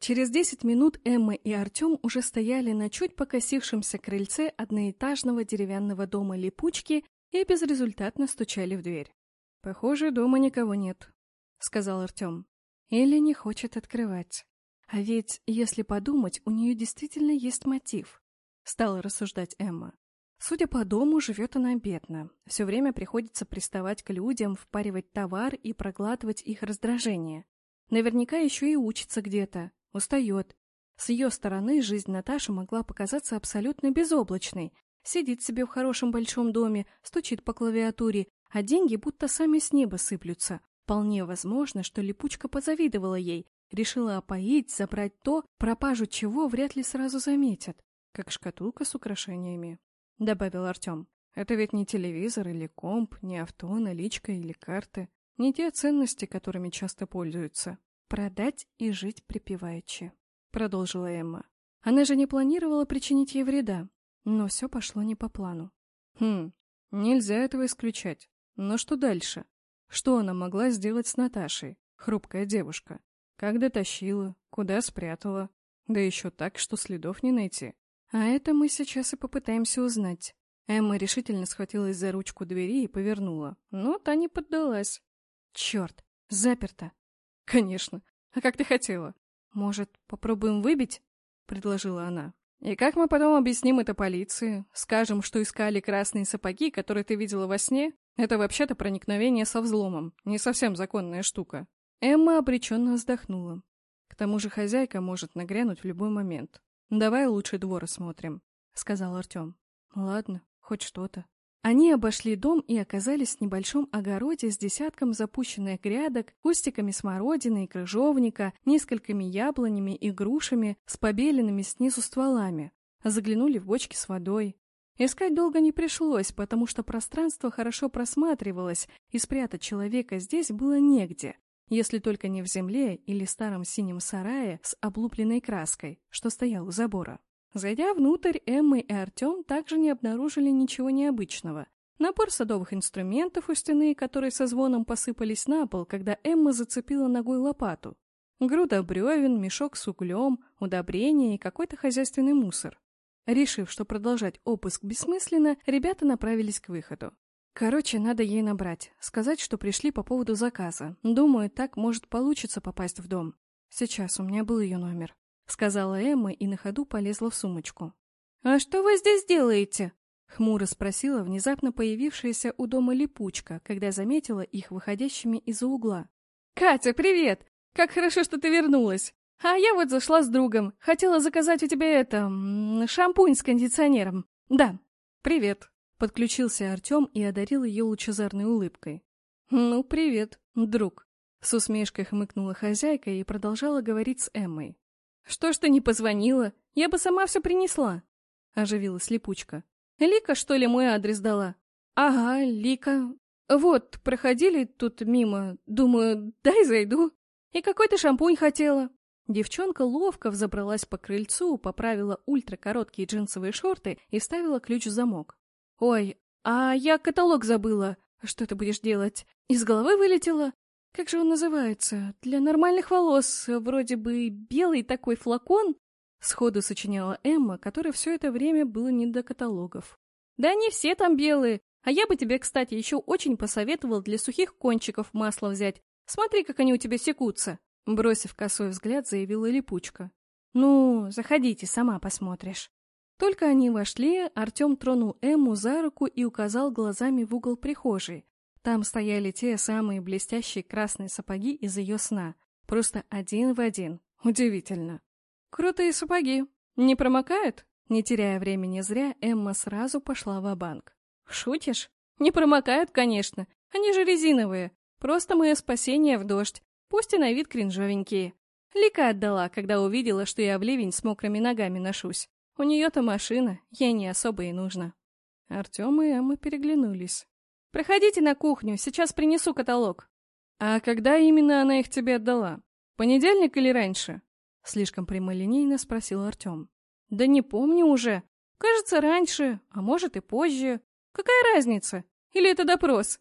Через десять минут Эмма и Артем уже стояли на чуть покосившемся крыльце одноэтажного деревянного дома Липучки и безрезультатно стучали в дверь. «Похоже, дома никого нет», — сказал Артем. «Или не хочет открывать. А ведь, если подумать, у нее действительно есть мотив», — стала рассуждать Эмма. Судя по дому, живет она бедно. Все время приходится приставать к людям, впаривать товар и проглатывать их раздражение. Наверняка еще и учится где-то, устает. С ее стороны жизнь Наташи могла показаться абсолютно безоблачной. Сидит себе в хорошем большом доме, стучит по клавиатуре, а деньги будто сами с неба сыплются. Вполне возможно, что липучка позавидовала ей, решила опоить, забрать то, пропажу чего вряд ли сразу заметят, как шкатулка с украшениями добавил Артем. Это ведь не телевизор или комп, не авто, наличка или карты, не те ценности, которыми часто пользуются. Продать и жить припеваючи, продолжила Эмма. Она же не планировала причинить ей вреда, но все пошло не по плану. Хм, нельзя этого исключать. Но что дальше? Что она могла сделать с Наташей, хрупкая девушка? Как дотащила, куда спрятала? Да еще так, что следов не найти. А это мы сейчас и попытаемся узнать. Эмма решительно схватилась за ручку двери и повернула, но та не поддалась. Черт, заперто. Конечно. А как ты хотела? Может, попробуем выбить? Предложила она. И как мы потом объясним это полиции? Скажем, что искали красные сапоги, которые ты видела во сне? Это вообще-то проникновение со взломом. Не совсем законная штука. Эмма обреченно вздохнула. К тому же хозяйка может нагрянуть в любой момент. «Давай лучше двор осмотрим», — сказал Артем. «Ладно, хоть что-то». Они обошли дом и оказались в небольшом огороде с десятком запущенных грядок, кустиками смородины и крыжовника, несколькими яблонями и грушами с побеленными снизу стволами. Заглянули в бочки с водой. Искать долго не пришлось, потому что пространство хорошо просматривалось, и спрятать человека здесь было негде если только не в земле или старом синем сарае с облупленной краской, что стоял у забора. Зайдя внутрь, Эмма и Артем также не обнаружили ничего необычного. Напор садовых инструментов у стены, которые со звоном посыпались на пол, когда Эмма зацепила ногой лопату. Груда бревен, мешок с углем, удобрения и какой-то хозяйственный мусор. Решив, что продолжать обыск бессмысленно, ребята направились к выходу. Короче, надо ей набрать, сказать, что пришли по поводу заказа. Думаю, так может получится попасть в дом. Сейчас у меня был ее номер, сказала Эмма и на ходу полезла в сумочку. А что вы здесь делаете? Хмуро спросила внезапно появившаяся у дома липучка, когда заметила их выходящими из-за угла. «Катя, привет! Как хорошо, что ты вернулась! А я вот зашла с другом. Хотела заказать у тебя это... шампунь с кондиционером. Да, привет!» Подключился Артем и одарил ее лучезарной улыбкой. «Ну, привет, друг!» С усмешкой хмыкнула хозяйка и продолжала говорить с Эммой. «Что ж ты не позвонила? Я бы сама все принесла!» Оживилась липучка. «Лика, что ли, мой адрес дала?» «Ага, Лика. Вот, проходили тут мимо. Думаю, дай зайду. И какой-то шампунь хотела». Девчонка ловко взобралась по крыльцу, поправила ультракороткие джинсовые шорты и вставила ключ в замок. «Ой, а я каталог забыла. Что ты будешь делать? Из головы вылетела? Как же он называется? Для нормальных волос, вроде бы белый такой флакон?» Сходу сочиняла Эмма, которой все это время было не до каталогов. «Да они все там белые. А я бы тебе, кстати, еще очень посоветовал для сухих кончиков масло взять. Смотри, как они у тебя секутся!» Бросив косой взгляд, заявила Липучка. «Ну, заходите, сама посмотришь». Только они вошли, Артем тронул Эмму за руку и указал глазами в угол прихожей. Там стояли те самые блестящие красные сапоги из ее сна. Просто один в один. Удивительно. Крутые сапоги. Не промокают? Не теряя времени зря, Эмма сразу пошла в банк Шутишь? Не промокают, конечно. Они же резиновые. Просто мое спасение в дождь. Пусть и на вид кринжовенькие. Лика отдала, когда увидела, что я в ливень с мокрыми ногами ношусь. У нее-то машина, ей не особо и нужно. Артем и Эмма переглянулись. «Проходите на кухню, сейчас принесу каталог». «А когда именно она их тебе отдала? Понедельник или раньше?» Слишком прямолинейно спросил Артем. «Да не помню уже. Кажется, раньше, а может и позже. Какая разница? Или это допрос?»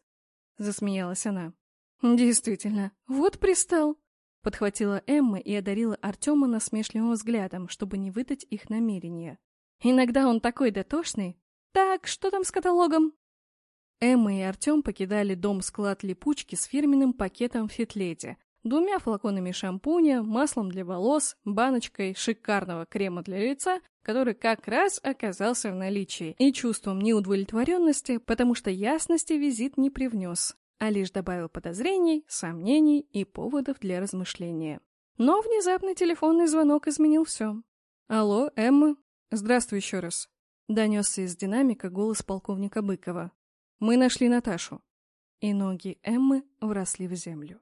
Засмеялась она. «Действительно, вот пристал. Подхватила Эмма и одарила Артема насмешливым взглядом, чтобы не выдать их намерения. Иногда он такой дотошный. Так, что там с каталогом? Эмма и Артем покидали дом-склад липучки с фирменным пакетом фитлети, двумя флаконами шампуня, маслом для волос, баночкой шикарного крема для лица, который как раз оказался в наличии, и чувством неудовлетворенности, потому что ясности визит не привнес, а лишь добавил подозрений, сомнений и поводов для размышления. Но внезапный телефонный звонок изменил все. «Алло, Эмма? Здравствуй еще раз», — донесся из динамика голос полковника Быкова. Мы нашли Наташу. И ноги Эммы вросли в землю.